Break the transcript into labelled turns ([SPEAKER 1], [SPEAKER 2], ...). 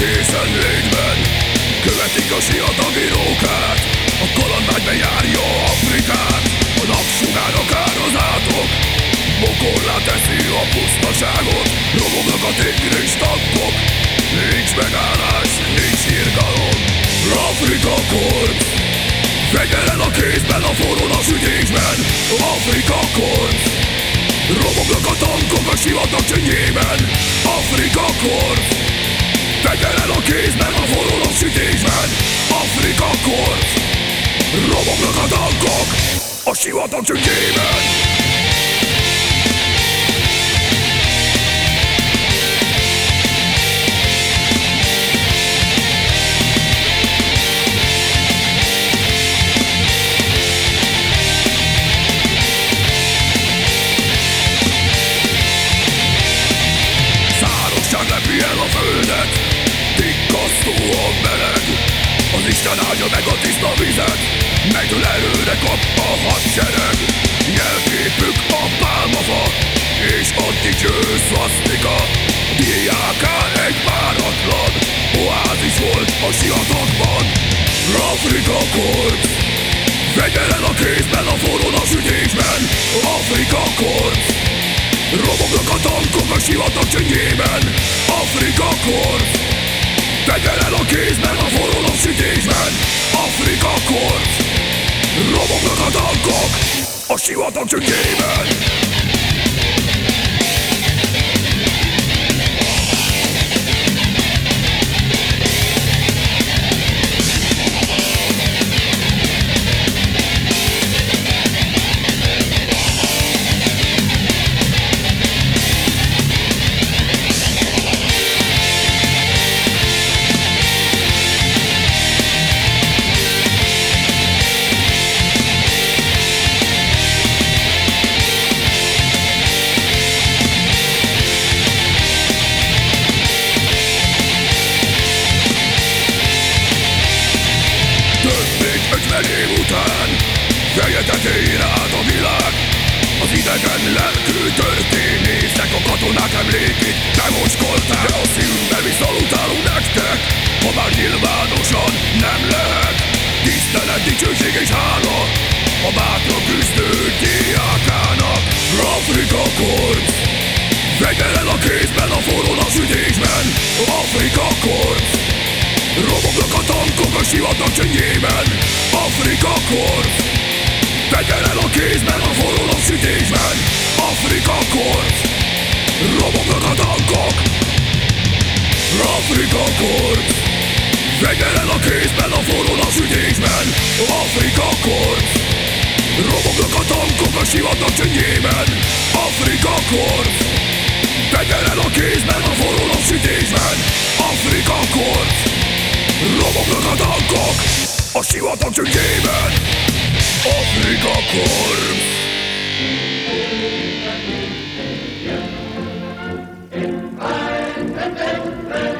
[SPEAKER 1] Hiszen létben követik a sivatagírókát A kalandvágy bejárja Afrikát. A napsugárak árazátok Bokollá teszi a pusztaságot. Robognak a tigris tankok. Nincs megállás, nincs irgalom. Afrika korps el a kézben, a forron a sütésben. Afrika korps Robognak a tankok a sivatag csönyében. Afrika korps Fegyveren a kézben, a forrón a sütésben. Afrika korp Robognak a tankok. A sivatag csönyében meg a tiszta vizet. Megdől erőre kap a hadsereg. Jelképük a pálmafa És anticső szvasztika. Diákán egy páratlan Oázis volt a siatagban. Afrika korp Fegyveren a kézben, a forrón a sütésben. Afrika korp Robognak a tankok a sivatag csönyében. Afrika korp Fegyveren a kézben, a forrón a sütésben. Afrika korc Robognak a tankok. A sivatag csöndjében Fejetet ér át a világ. Az idegen lelkű történészek A katonák emlékét. Bemoskolták De a szívben visszalutálunk nektek. Ha már nyilvánosan nem lehet Tisztelet, dicsőség és hála. A bátra küzdő diákának Afrika korp Fegyveren a kézben, a forrón a sütésben Afrika korp Robognak a tankok a sivatag csönyében Afrika korp Fegyverrel a kézben, a forró sütésben. Afrika korc Robognak a tankok Afrika korc Fegyverrel a kézben, a forró sütésben. Afrika korc Robognak a tankok a sivatag csönyében Afrika korc Fegyverrel a kézben, a I siła to czy demon Afryka korps Bye.